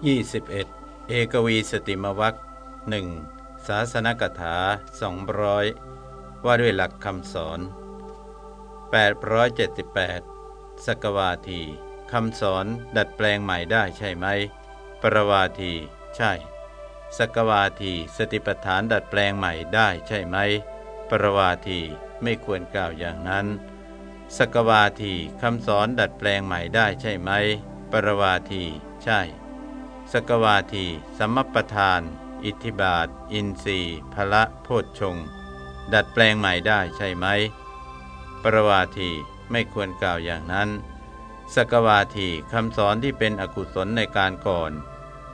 21 เอกวีสติมวัคหนึ่งศาสนกถา 200 ว่าด้วยหลักคำสอน 878 สกวาทีคำสอนดัดแปลงใหม่ได้ใช่ไหม ปรวาที ใช่ สกวาทีสติปัฏฐานดัดแปลงใหม่ได้ใช่ไหม ปรวาทีไม่ควรกล่าวอย่างนั้น สกวาทีคำสอนดัดแปลงใหม่ได้ใช่ไหม ปรวาที ใช่ สกวาทีสมปทาน อิทธิบาท อินทรีพละโพชฌงดัดแปลงใหม่ได้ใช่ไหม ปรวาทีไม่ควรกล่าวอย่างนั้น สกวาทีคำสอนที่เป็นอกุศลในการก่อน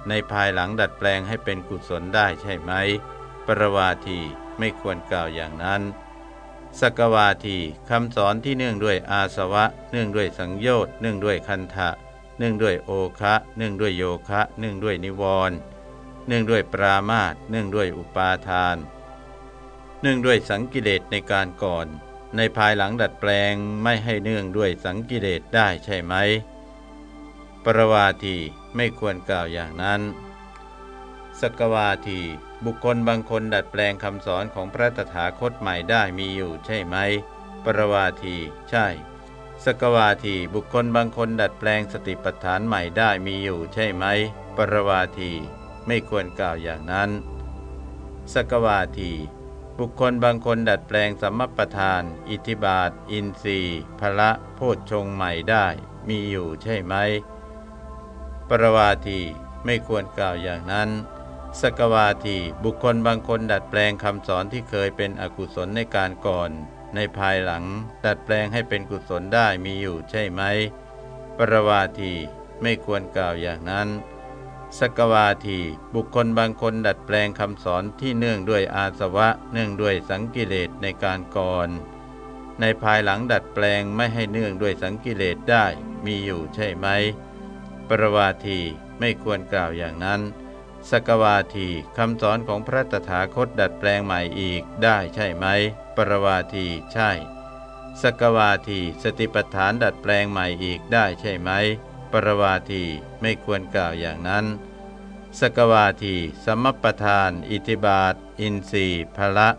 ในภายหลังดัดแปลงให้เป็นกุศลได้ใช่ไหม ปรวาทีไม่ควรกล่าวอย่างนั้น สกวาทีคำสอนที่เนื่องด้วยอาสวะ เนื่องด้วยสังโยชน์เนื่องด้วยคันทะ เนื่องด้วยโอคะเนื่องด้วยโยคะเนื่องด้วยนิวรณ์เนื่องด้วยปรามาตเนื่องด้วยอุปาทาน เนื่องด้วยสังกิเลสในการก่อน ในภายหลังดัดแปลงไม่ให้เนื่องด้วยสังกิเลสได้ใช่ไหม ปรวาทีไม่ควรกล่าวอย่างนั้น สกวาทีบุคคลบางคนดัดแปลงคำสอนของพระตถาคตใหม่ได้มีอยู่ใช่ไหม ปรวาที ใช่ สกวาทีบุคคลบางคนดัดแปลงสติปัฏฐานใหม่ได้มีอยู่ใช่ไหม ปรวาทีไม่ควรกล่าวอย่างนั้น สกวาที บุคคลบางคนดัดแปลงสัมมปทาน อิทิบาท อินทรีย์พละโพชฌงใหม่ได้ มีอยู่ใช่ไหม ปรวาทีไม่ควรกล่าวอย่างนั้น สกวาทีบุคคลบางคนดัดแปลงคำสอนที่เคยเป็นอกุศลในการก่อน ในภายหลังดัดแปลงให้เป็นกุศลได้มีอยู่ใช่ไหม ปรวาทีไม่ควรกล่าวอย่างนั้นสกวาทีบุคคลบางคนดัดแปลงคำสอนที่เนื่องด้วยอาสวะ เนื่องด้วยสังกิเลสในการก่อน ในภายหลังดัดแปลงไม่ให้เนื่องด้วยสังกิเลสได้มีอยู่ใช่ไหม ปรวาทีไม่ควรกล่าวอย่างนั้น สกวาทีคำสอนของพระตถาคตดัดแปลงใหม่อีกได้ใช่ไหม ปรวาทีใช่ สกวาทีสติปัฏฐานดัดแปลงใหม่อีกได้ใช่ไหม ปรวาทีไม่ควรกล่าวอย่างนั้น สกวาทีสมปทาน อิทิบาท อินทรีพละ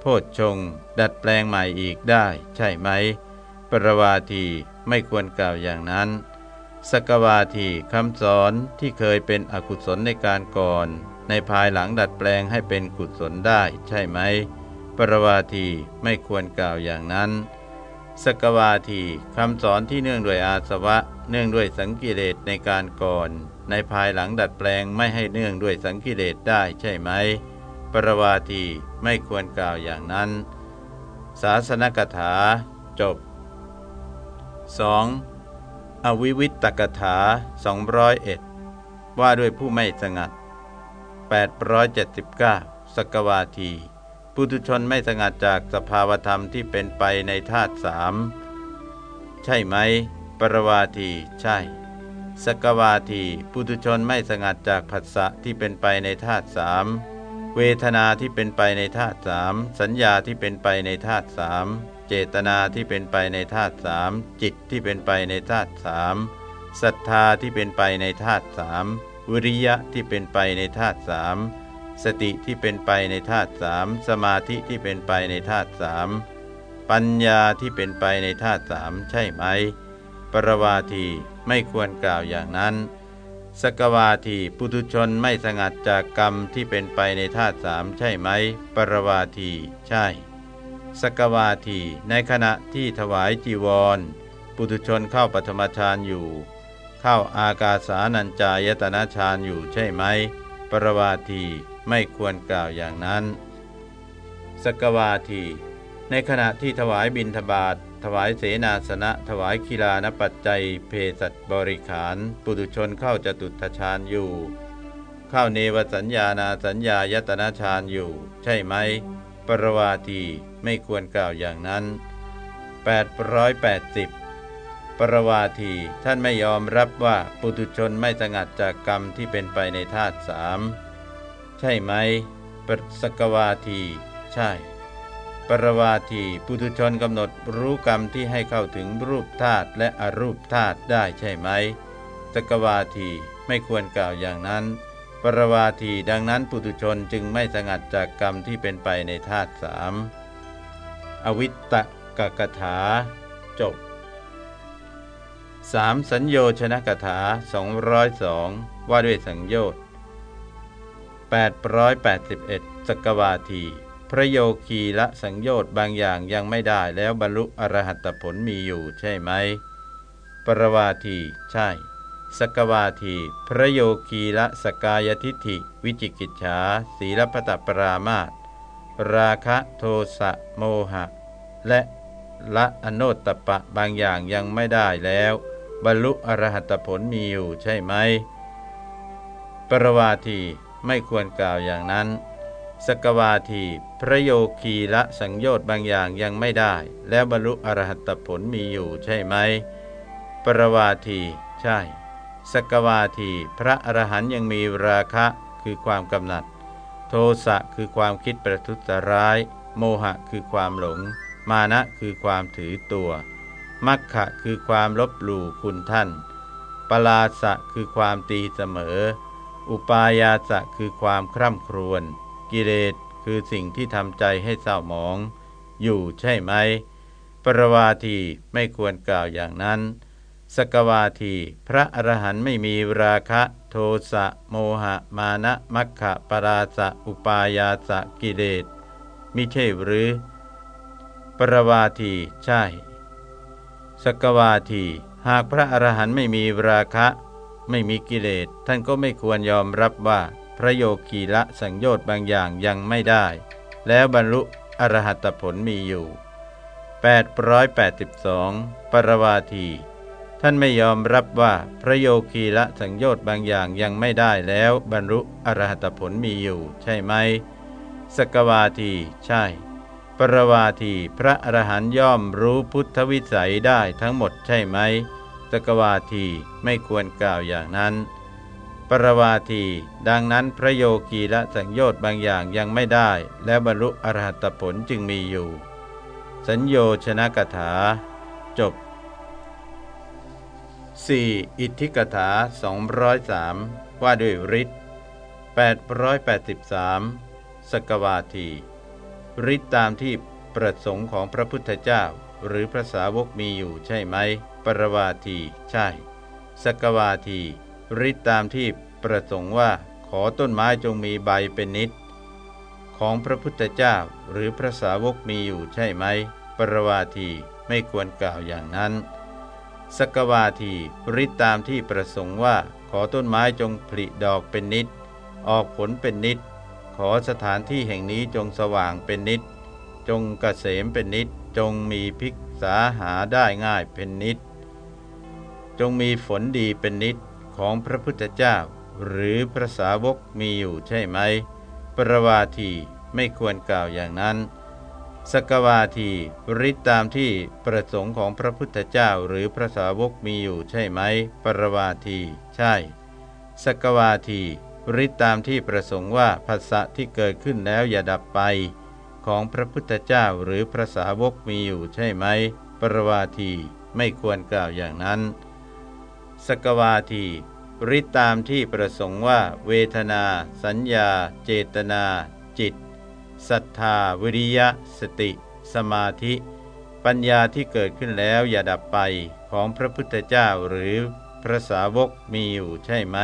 โพชฌงดัดแปลงใหม่อีกได้ ใช่ไหม ปรวาทีไม่ควรกล่าวอย่างนั้น สกวาทีคำสอนที่เคยเป็นอกุศลในการก่อน ในภายหลังดัดแปลงให้เป็นกุศลได้ใช่ไหม ปรวาทีไม่ควรกล่าวอย่างนั้น สกวาทีคำสอนที่เนื่องด้วยอาสวะ เนื่องด้วยสังกิเลสในการก่อน ในภายหลังดัดแปลงไม่ให้เนื่องด้วยสังกิเลสได้ใช่ไหม ปรวาทีไม่ควรกล่าวอย่างนั้น ศาสนกถาจบ 2. อวิวิตตกถา201 ว่าด้วยผู้ไม่สงัด 879 สกวาทีปุถุชนไม่สงัดจากสภาวธรรมที่เป็นไปในธาตุสามใช่ไหม ปรวาทีใช่ สกวาทีปุถุชนไม่สงัดจากผัสสะที่เป็นไปในธาตุสามเวทนาที่เป็นไปในธาตุสามสัญญาที่เป็นไปในธาตุสาม เจตนาที่เป็นไปในธาตุสามจิตที่เป็นไปในธาตุสามศรัทธาที่เป็นไปในธาตุสามวิริยะที่เป็นไปในธาตุสามสติที่เป็นไปในธาตุสามสมาธิที่เป็นไปในธาตุสามปัญญาที่เป็นไปในธาตุสามใช่ไหม ปรวาทีไม่ควรกล่าวอย่างนั้น สกวาทีปุถุชนไม่สงัดจากกรรมที่เป็นไปในธาตุสามใช่ไหม ปรวาทีใช่ สกวาทีในขณะที่ถวายจีวร ปุถุชนเข้าปฐมฌานอยู่ เข้าอากาสานัญจายตนะฌานอยู่ใช่ไหม ปรวาทีไม่ควรกล่าวอย่างนั้น สกวาที ในขณะที่ถวายบิณฑบาตถวายเสนาสนะ ถวายกีฬานปัจจัย เพศัตบริขาร ปุถุชนเข้าจตุตฌานอยู่ เข้าเนวสัญญานาสัญญายตนาฌานอยู่ ใช่ไหม ปรวาทีไม่ควรกล่าวอย่างนั้น 880 ปรวาทีท่านไม่ยอมรับว่าปุถุชนไม่สงัดจากกรรมที่เป็นไปในธาตุสามใช่ไหมปสกวาที ใช่ ปรวาทีปุถุชนกำหนดรู้กรรมที่ให้เข้าถึงรูปธาตุและอรูปธาตุได้ใช่ไหมสกวาทีไม่ควรกล่าวอย่างนั้น ปรวาทีดังนั้นปุถุชนจึงไม่สงัดจากกรรมที่เป็นไปในธาตุสามอวิตตะกกถา จบ 3. สัญโยชนะกถา 202 ว่าด้วยสังโยชน์881 สกวาที พระโยคีละสังโยชน์บางอย่างยังไม่ได้แล้วบรรลุอรหัตผลมีอยู่ใช่ไหม ปรวาที ใช่ สกวาทีพระโยคีละสกายทิฐิ วิจิกิจฉาศีลปตปรามาตราคะโทสะโมหะ และละอโนตตปะบางอย่างยังไม่ได้แล้ว บรรลุอรหัตผลมีอยู่ใช่ไหม ปรวาทีไม่ควรกล่าวอย่างนั้น สกวาทีพระโยคีละสังโยชน์บางอย่างยังไม่ได้ แล้วบรรลุอรหัตผลมีอยู่ใช่ไหม ปรวาทีใช่ สกวาทีพระอรหันยังมีราคะคือความกำหนัด โทสะคือความคิดประทุษร้าย โมหะคือความหลง มานะคือความถือตัวมัคคะคือความลบหลู่คุณท่าน ปลาสะคือความตีเสมอ อุปายาสะคือความคร่ำครวญ กิเลสคือสิ่งที่ทำใจให้เศร้าหมอง อยู่ใช่ไหม ปรวาทีไม่ควรกล่าวอย่างนั้น สกวาทีพระอรหันต์ไม่มีราคะโทสะโมหะมานะมัคคะปราสะอุปายาสะกิเลสมิใช่หรือ ปรวาทีใช่ สกวาที หากพระอรหันต์ไม่มีราคะ ไม่มีกิเลสท่านก็ไม่ควรยอมรับว่าพระโยคีละสังโยชน์บางอย่างยังไม่ได้ แล้วบรรลุอรหัตผลมีอยู่ 882 ปรวาที ท่านไม่ยอมรับว่าพระโยคีละสังโยชน์บางอย่างยังไม่ได้แล้วบรรลุอรหัตผลมีอยู่ใช่ไหม สกวาทีใช่ ปรวาทีพระอรหันย่อมรู้พุทธวิสัยได้ทั้งหมดใช่ไหม สกวาทีไม่ควรกล่าวอย่างนั้น ปรวาทีดังนั้นพระโยคีละสังโยชน์บางอย่างยังไม่ได้ และบรรลุอรหัตผลจึงมีอยู่ สัญโยชนะกถา จบ 4. อิทธิกถา203 ว่าด้วยฤทธิ์883 สกวาทีฤทธิ์ตามที่ประสงค์ของพระพุทธเจ้า หรือพระสาวกมีอยู่ใช่ไหม ปรวาที ใช่ สกวาทีฤทธิ์ตามที่ประสงค์ว่าขอต้นไม้จงมีใบเป็นนิด ของพระพุทธเจ้าหรือพระสาวกมีอยู่ใช่ไหม ปรวาทีไม่ควรกล่าวอย่างนั้น สกวาทีฤทธิตามที่ประสงค์ว่า ขอต้นไม้จงผลิดอกเป็นนิด ออกผลเป็นนิด ขอสถานที่แห่งนี้จงสว่างเป็นนิด จงกเกษมเป็นนิด จงมีพิกษาหาได้ง่ายเป็นนิด จงมีฝนดีเป็นนิดของพระพุทธเจ้า หรือพระสาวกมีอยู่ใช่ไหม ประวาทีไม่ควรกล่าวอย่างนั้น สกวาทีฤทธิตามที่ประสงค์ของพระพุทธเจ้าหรือพระสาวกมีอยู่ใช่ไหม ปรวาที ใช่ สกวาทีฤทธิตามที่ประสงค์ว่าภาษะที่เกิดขึ้นแล้วอย่าดับไป ของพระพุทธเจ้าหรือพระสาวกมีอยู่ใช่ไหม ปรวาทีไม่ควรกล่าวอย่างนั้น สกวาทีริตามที่ประสงค์ว่า เวทนา สัญญา เจตนา จิต ศรัทธา วิริยะ สติ สมาธิ ปัญญาที่เกิดขึ้นแล้วอย่าดับไปของพระพุทธเจ้าหรือพระสาวกมีอยู่ใช่ไหม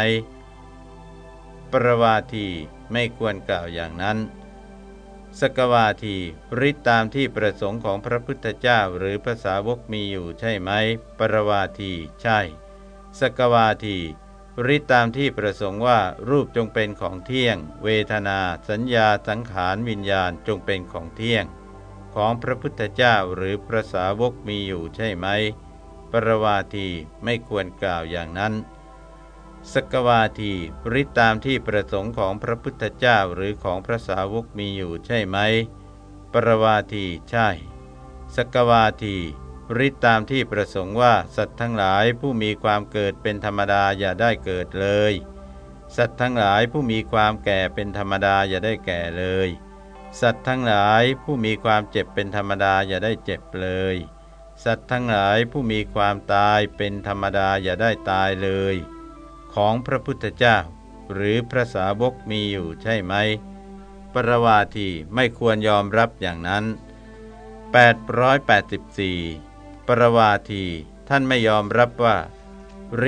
ปรวาทีไม่ควรกล่าวอย่างนั้น สกวาทีริตามที่ประสงค์ของพระพุทธเจ้าหรือพระสาวกมีอยู่ใช่ไหม ปรวาทีใช่ สกวาที ริตามที่ประสงค์ว่ารูปจงเป็นของเที่ยง เวทนา สัญญาสังขารวิญญาณจงเป็นของเที่ยง ของพระพุทธเจ้าหรือพระสาวกมีอยู่ใช่ไหม ปรวาทีไม่ควรกล่าวอย่างนั้นสกวาทีริตามที่ประสงค์ของพระพุทธเจ้าหรือของพระสาวกมีอยู่ใช่ไหม ปรวาทีใช่สกวาที ฤทธิตามที่ประสงค์ว่าสัตว์ทั้งหลายผู้มีความเกิดเป็นธรรมดาอย่าได้เกิดเลย สัตว์ทั้งหลายผู้มีความแก่เป็นธรรมดาอย่าได้แก่เลย สัตว์ทั้งหลายผู้มีความเจ็บเป็นธรรมดาอย่าได้เจ็บเลย สัตว์ทั้งหลายผู้มีความตายเป็นธรรมดาอย่าได้ตายเลยขของพระพุทธเจ้า หรือพระสาวกมีอยู่ใช่ไหม ปรวาทีไม่ควรยอมรับอย่างนั้น 884 ปรวาทีท่านไม่ยอมรับว่า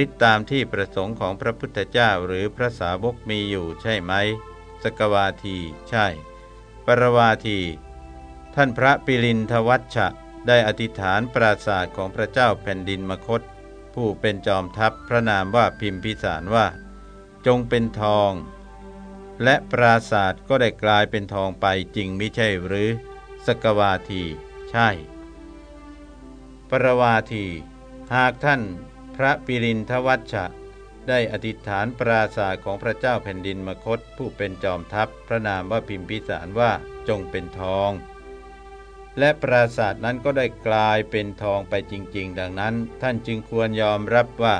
ฤทธิตามที่ประสงค์ของพระพุทธเจ้าหรือพระสาวกมีอยู่ใช่ไหม สกวาที ใช่ ปรวาที ท่านพระปิลินทวัชชะ ได้อธิษฐานปราศาสตร์ของพระเจ้าแผ่นดินมคต ผู้เป็นจอมทัพพระนามว่าพิมพิสารว่า จงเป็นทอง และปราศาสตร์ก็ได้กลายเป็นทองไปจริงไม่ใช่หรือ สกวาที ใช่ ปรวาที หากท่านพระปิรินทวัชชะ ได้อธิษฐานปราศาสของพระเจ้าแผ่นดินมคต ผู้เป็นจอมทัพพระนามว่าพิมพิสารว่าจงเป็นทอง และปราศาสนั้นก็ได้กลายเป็นทองไปจริง ๆ ดังนั้น ท่านจึงควรยอมรับว่า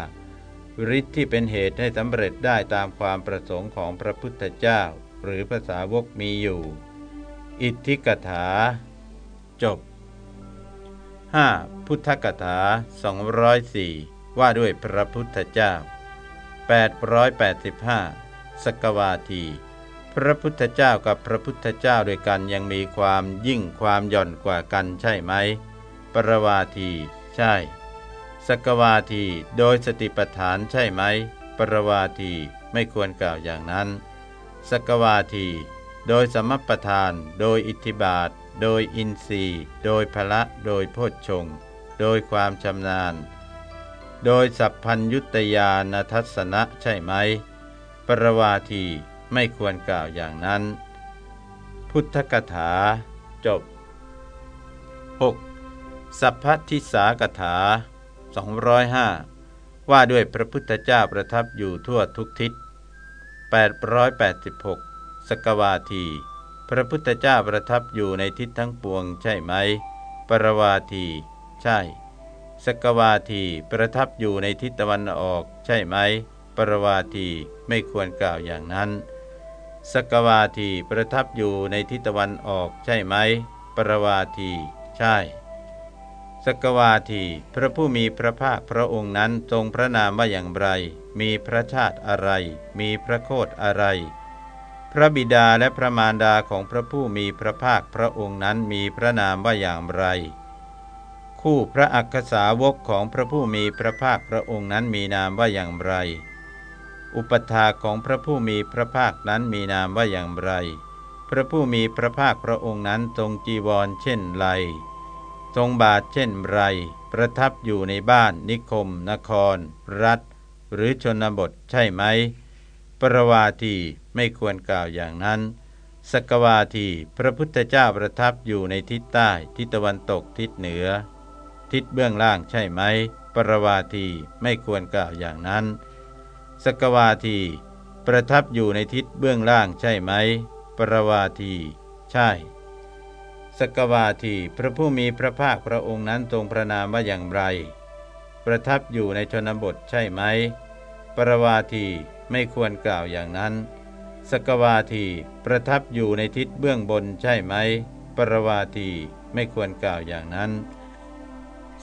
ฤทธิ์ที่เป็นเหตุให้สำเร็จได้ตามความประสงค์ของพระพุทธเจ้า หรือภาษาวกมีอยู่ อิทธิกถา จบ 5. พุทธกถา 204 ว่าด้วยพระพุทธเจ้า 885 สกวาที พระพุทธเจ้ากับพระพุทธเจ้าด้วยกันยังมีความยิ่งความหย่อนกว่ากันใช่ไหม ปรวาที ใช่ สกวาทีโดยสติปัฏฐานใช่ไหม ปรวาทีไม่ควรกล่าวอย่างนั้น สกวาที โดยสมัปทาน โดยอิทธิบาท โดยอินทรีย์ โดยพละโดยโพชฌงโดยความชำนาญ โดยสัพพัญยุตยานทัศนะใช่ไหม ปรวาทีไม่ควรกล่าวอย่างนั้น พุทธกถา จบ 6. สัพพทิสากถา 205 ว่าด้วยพระพุทธเจ้าประทับอยู่ทั่วทุกทิศ886 สกวาที พระพุทธเจ้าประทับอยู่ในทิศทั้งปวงใช่ไหม ปรวาที ใช่ สกวาทีประทับอยู่ในทิศตะวันออกใช่ไหม ปรวาทีไม่ควรกล่าวอย่างนั้น สกวาทีประทับอยู่ในทิศตะวันออกใช่ไหม ปรวาที ใช่สกวาทีพระผู้มีพระภาคพระองค์นั้นทรงพระนามว่าอย่างไร มีพระชาติอะไร มีพระโคดอะไร ระบิดาและพระมารดาของพระผู้มีพระภาคพระองค์นั้นมีพระนามว่าอย่างไร คู่พระอักษาวกของพระผู้มีพระภาคพระองค์นั้นมีนามว่าอย่างไร อุปถาของพระผู้มีพระภาคนั้นมีนามว่าอย่างไร พระผู้มีพระภาคพระองค์นั้นทรงจีวรเช่นไร ทรงบาทเช่นไร ประทับอยู่ในบ้านนิคม นคร รัฐ หรือชนบทใช่ไหม ประวาที ไม่ควรกล่าวอย่างนั้น สกวาที พระพุทธเจ้าประทับอยู่ในทิศใต้ ทิศตะวันตกทิศเหนือ ทิศเบื้องล่างใช่ไหม ปรวาทีไม่ควรกล่าวอย่างนั้น สกวาที ประทับอยู่ในทิศเบื้องล่างใช่ไหม ปรวาที ใช่ สกวาที พระผู้มีพระภาคพระองค์นั้นทรงพระนามว่าอย่างไร ประทับอยู่ในชนบทใช่ไหม ปรวาทีไม่ควรกล่าวอย่างนั้น สกวาทีประทับอยู่ในทิศเบื้องบนใช่ไหม ปรวาทีไม่ควรกล่าวอย่างนั้น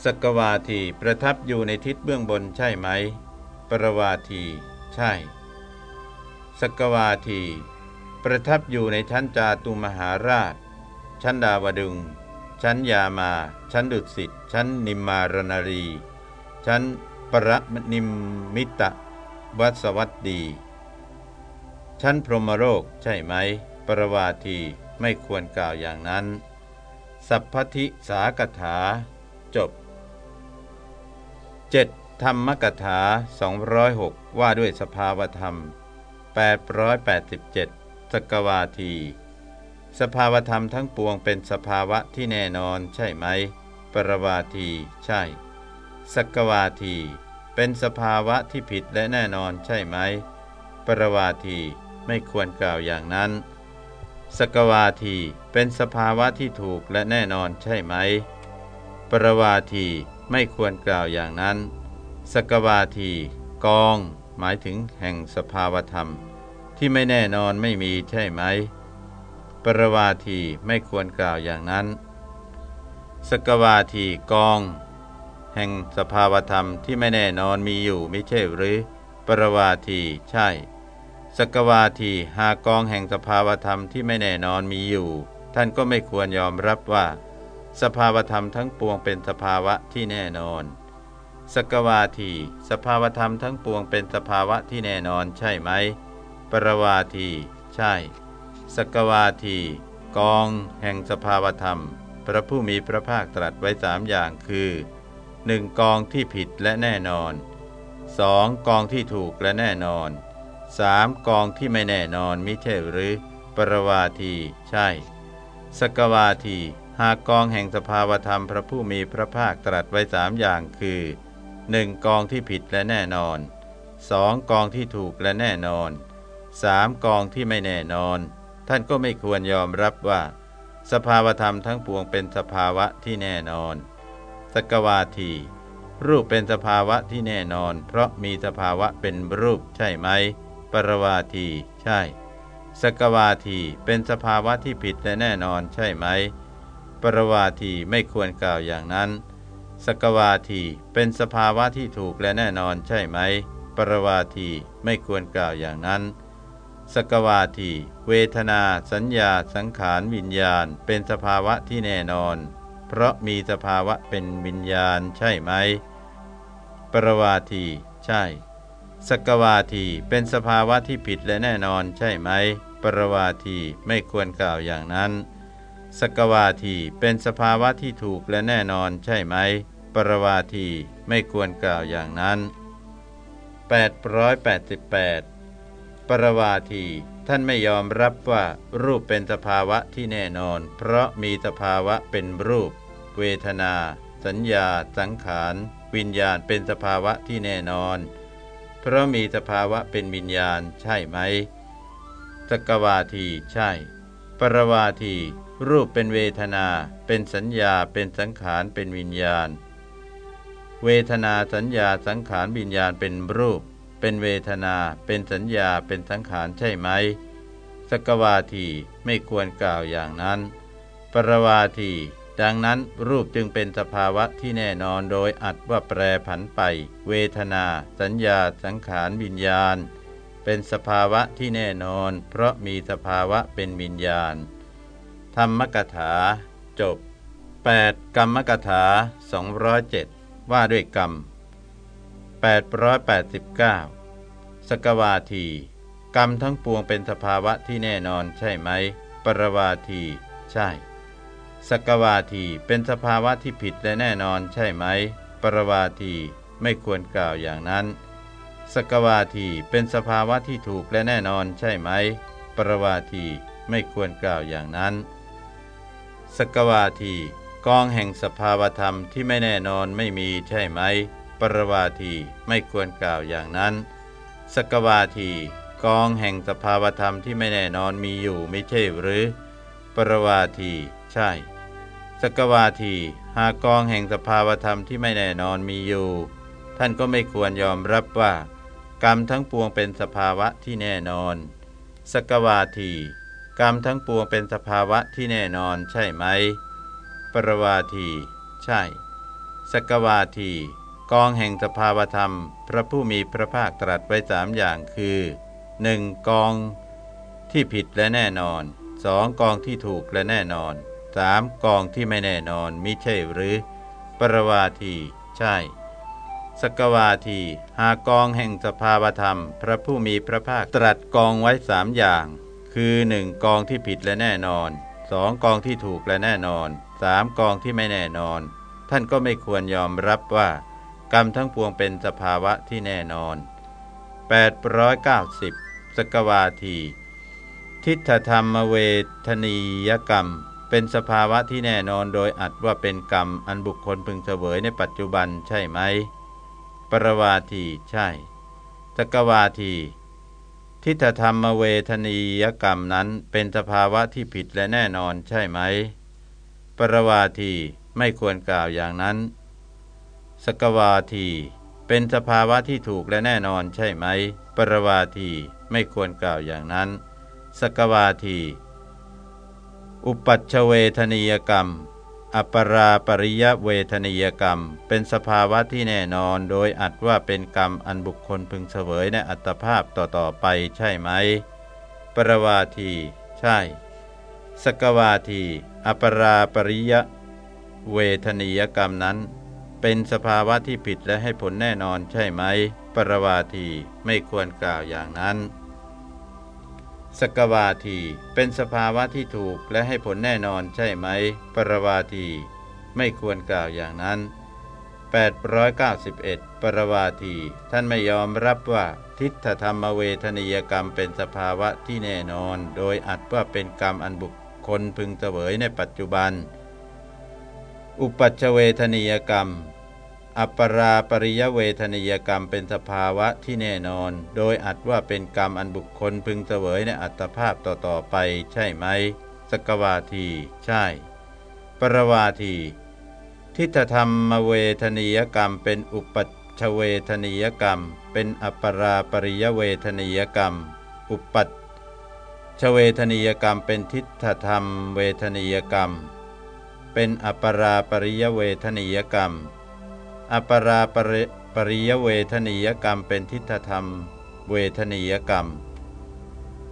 สกวาทีประทับอยู่ในทิศเบื้องบนใช่ไหม ปรวาทีใช่ สกวาที ประทับอยู่ในชั้นจาตุมหาราช ชั้นดาวดึง ชั้นยามา ชั้นดุสิต ชั้นนิมมารนารี ชั้นปรนิมมิตะวัสวัตดี ชั้นพรหมโลกใช่ไหม ปรวาทีไม่ควรกล่าวอย่างนั้น สัพพทิสากถา จบ 7. ธรรมกถา 206 ว่าด้วยสภาวธรรม 887 สกวาที สภาวธรรมทั้งปวงเป็นสภาวะที่แน่นอนใช่ไหม ปรวาทีใช่ สกวาที เป็นสภาวะที่ผิดและแน่นอนใช่ไหม ปรวาที ไม่ควรกล่าวอย่างนั้น สกวาทีเป็นสภาวะที่ถูกและแน่นอนใช่ไหม ปรวาทีไม่ควรกล่าวอย่างนั้น สกวาทีกอง หมายถึงแห่งสภาวธรรม ที่ไม่แน่นอนไม่มีใช่ไหม ปรวาทีไม่ควรกล่าวอย่างนั้น สกวาทีกอง แห่งสภาวธรรมที่ไม่แน่นอนมีอยู่ไม่ใช่หรือ ปรวาทีใช่ สกวาทีหากกองแห่งสภาวธรรมที่ไม่แน่นอนมีอยู่ ท่านก็ไม่ควรยอมรับว่า สภาวธรรมทั้งปวงเป็นสภาวะที่แน่นอน สกวาทีสภาวธรรมทั้งปวงเป็นสภาวะที่แน่นอนใช่ไหม ปรวาที ใช่ สกวาที กองแห่งสภาวธรรม พระผู้มีพระภาคตรัสไว้สามอย่างคือ 1. กองที่ผิดและแน่นอน 2. กองที่ถูกและแน่นอน 3. กองที่ไม่แน่นอนมิใช่หรือ ปรวาที ใช่ สกวาที หากกองแห่งสภาวธรรมพระผู้มีพระภาคตรัสไว้สามอย่างคือ 1. กองที่ผิดและแน่นอน 2. กองที่ถูกและแน่นอน 3. กองที่ไม่แน่นอน ท่านก็ไม่ควรยอมรับว่า สภาวธรรมทั้งปวงเป็นสภาวะที่แน่นอน สกวาทีรูปเป็นสภาวะที่แน่นอน เพราะมีสภาวะเป็นรูปใช่ไหม ปรวาที ใช่ สกวาทีเป็นสภาวะที่ผิดและแน่นอนใช่ไหม ปรวาทีไม่ควรกล่าวอย่างนั้น สกวาทีเป็นสภาวะที่ถูกและแน่นอนใช่ไหม ปรวาทีไม่ควรกล่าวอย่างนั้น สกวาทีเวทนา สัญญา สังขารวิญญาณ เป็นสภาวะที่แน่นอน เพราะมีสภาวะเป็นวิญญาณใช่ไหม ปรวาที ใช่ สกวาทีเป็นสภาวะที่ผิดและแน่นอนใช่ไหม ปรวาทีไม่ควรกล่าวอย่างนั้น สกวาทีเป็นสภาวะที่ถูกและแน่นอนใช่ไหม ปรวาทีไม่ควรกล่าวอย่างนั้น 888 ปรวาที ท่านไม่ยอมรับว่ารูปเป็นสภาวะที่แน่นอน เพราะมีสภาวะเป็นรูป เวทนา สัญญา สังขาร วิญญาณเป็นสภาวะที่แน่นอน เพราะมีสภาวะเป็นวิญญาณใช่ไหมสกวาทีใช่ ปรวาที รูปเป็นเวทนา เป็นสัญญา เป็นสังขาร เป็นวิญญาณ เวทนาสัญญาสังขารวิญญาณเป็นรูป เป็นเวทนา เป็นสัญญา เป็นสังขารใช่ไหมสกวาทีไม่ควรกล่าวอย่างนั้น ปรวาที ดังนั้นรูปจึงเป็นสภาวะที่แน่นอนโดยอัดว่าแปรผันไป เวทนา สัญญา สังขารวิญญาณ เป็นสภาวะที่แน่นอน เพราะมีสภาวะเป็นวิญญาณ ธรรมกถา จบ 8. กรรมกถา 207 ว่าด้วยกรรม 889 สกวาที กรรมทั้งปวงเป็นสภาวะที่แน่นอนใช่ไหม ปรวาที ใช่ สกวาทีเป็นสภาวะที่ผิดและแน่นอนใช่ไหม ปรวาทีไม่ควรกล่าวอย่างนั้น สกวาทีเป็นสภาวะที่ถูกและแน่นอนใช่ไหม ปรวาทีไม่ควรกล่าวอย่างนั้น สกวาทีกองแห่งสภาวธรรมที่ไม่แน่นอนไม่มีใช่ไหม ปรวาทีไม่ควรกล่าวอย่างนั้น สกวาทีกองแห่งสภาวธรรมที่ไม่แน่นอนมีอยู่ไม่ใช่หรือ ปรวาทีใช่ สกวาทีหากกองแห่งสภาวธรรมที่ไม่แน่นอนมีอยู่ ท่านก็ไม่ควรยอมรับว่า กรรมทั้งปวงเป็นสภาวะที่แน่นอน สกวาทีกรรมทั้งปวงเป็นสภาวะที่แน่นอนใช่ไหม ปรวาที ใช่ สกวาที กองแห่งสภาวธรรม พระผู้มีพระภาคตรัสไว้สามอย่างคือ 1. กองที่ผิดและแน่นอน 2. กองที่ถูกและแน่นอน สามกองที่ไม่แน่นอนมิใช่หรือ ปรวาที ใช่ สกวาที หากองแห่งสภาวธรรม พระผู้มีพระภาคตรัสกองไว้สามอย่าง คือหนึ่งกองที่ผิดและแน่นอนสองกองที่ถูกและแน่นอนสามกองที่ไม่แน่นอน ท่านก็ไม่ควรยอมรับว่า กรรมทั้งปวงเป็นสภาวะที่แน่นอน 890 สกวาที ทิฏฐธรรมเวทนียกรรม เป็นสภาวะที่แน่นอนโดยอัดว่าเป็นกรรมอันบุคคลพึงเสวยในปัจจุบันใช่ไหม ปรวาทีใช่สกวาที ทิฏฐธรรมเวทนียกรรมนั้นเป็นสภาวะที่ผิดและแน่นอนใช่ไหม ปรวาทีไม่ควรกล่าวอย่างนั้น สกวาที เป็นสภาวะที่ถูกและแน่นอนใช่ไหม ปรวาทีไม่ควรกล่าวอย่างนั้น สกวาที อุปัชเวทนียกรรม อัปราปริยเวทนิยกรรม เป็นสภาวะที่แน่นอน โดยอัดว่าเป็นกรรมอันบุคคลพึงเสวยในอัตภาพต่อๆไปใช่ไหม ปรวาที ใช่ สกวาที อัปราปริยเวทนิยกรรมนั้น เป็นสภาวะที่ผิดและให้ผลแน่นอนใช่ไหม ปรวาทีไม่ควรกล่าวอย่างนั้น สกวาที เป็นสภาวะที่ถูกและให้ผลแน่นอนใช่ไหม ปรวาที ไม่ควรกล่าวอย่างนั้น 891 ปรวาที ท่านไม่ยอมรับว่าทิฏฐธรรมเวทนิยกรรมเป็นสภาวะที่แน่นอน โดยอัดว่าเป็นกรรมอันบุคคลพึงเสวยในปัจจุบัน อุปัชเวทนิยกรรม อัปราปริยเวทนิยกรรมเป็นสภาวะที่แน่นอน โดยอัดว่าเป็นกรรมอันบุคคลพึงเสวยในอัตภาพต่อๆไป ใช่ไหมสกวาที ใช่ ปรวาที ทิฏฐธรรมเวทนิยกรรมเป็นอุปัชเวทนิยกรรม เป็นอัปราปริยเวทนิยกรรม อุปัชเวทนิยกรรมเป็นทิฏฐธรรมเวทนิยกรรม เป็นอัปราปริยเวทนิยกรรม อปราปรปริยเวทนิยกรรมเป็นทิฏฐธรรม เวทนิยกรรม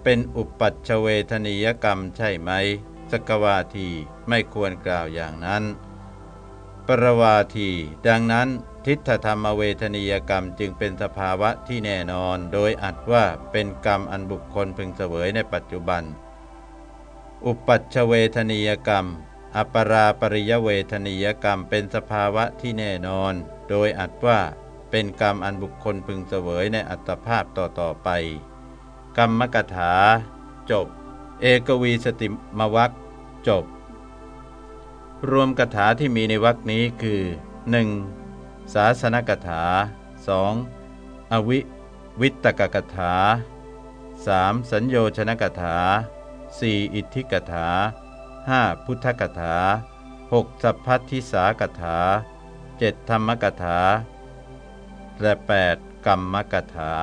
เป็นอุปัชเวทนิยกรรมใช่ไหมสกวาทีไม่ควรกล่าวอย่างนั้น ปรวาที ดังนั้นทิฏฐธรรมเวทนิยกรรมจึงเป็นสภาวะที่แน่นอน โดยอัดว่าเป็นกรรมอันบุคคลพึงเสวยในปัจจุบัน อุปัชเวทนิยกรรม อัปราปริยเวทนิยกรรมเป็นสภาวะที่แน่นอน โดยอัดว่าเป็นกรรมอันบุคคลพึงเสวยในอัตภาพต่อๆไป กรรมกถา จบ เอกวีสติมวัคจบ รวมกถาที่มีในวัคนี้คือ 1. ศาสนกถา 2. อวิวิตกกถา 3. สัญโยชนกถา 4. อิทธิกถา 5. พุทธกถา 6. สัพพัทธิสากถา 7. ธรรมกถาและ 8. กรรมกถา